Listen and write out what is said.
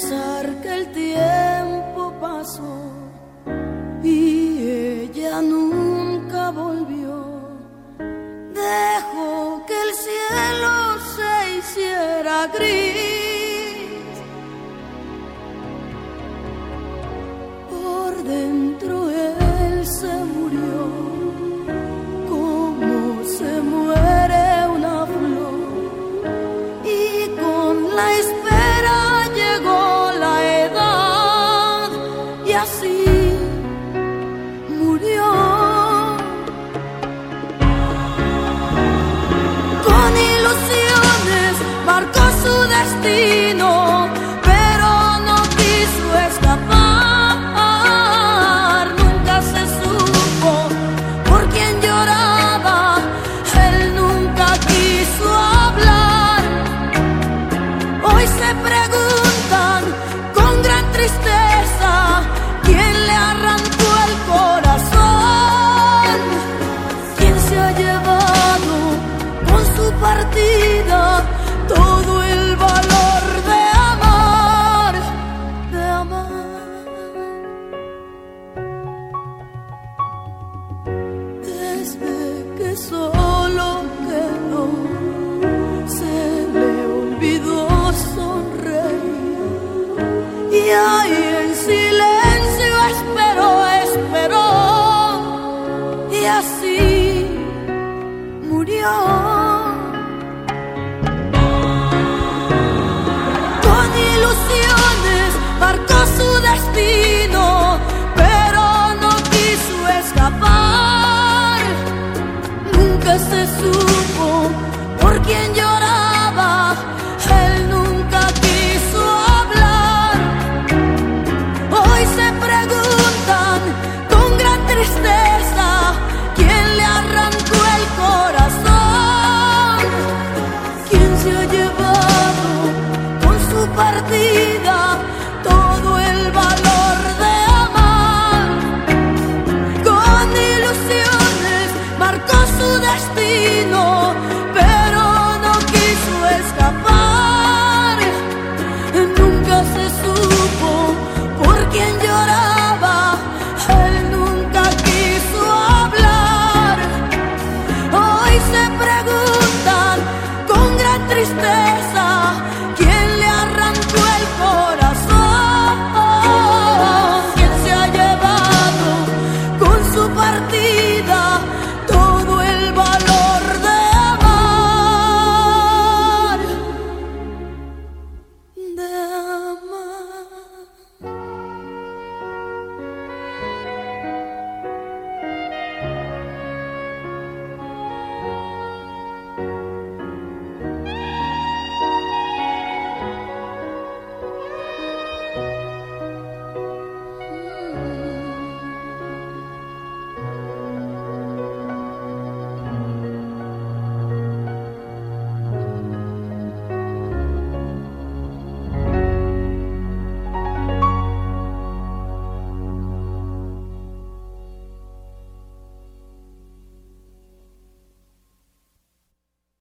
pensar que el tiempo pasó y ella nunca volvió. Dejó que el cielo se hiciera gris. see. todo el valor de amar, de amar. Desde que soy. supo por quien yo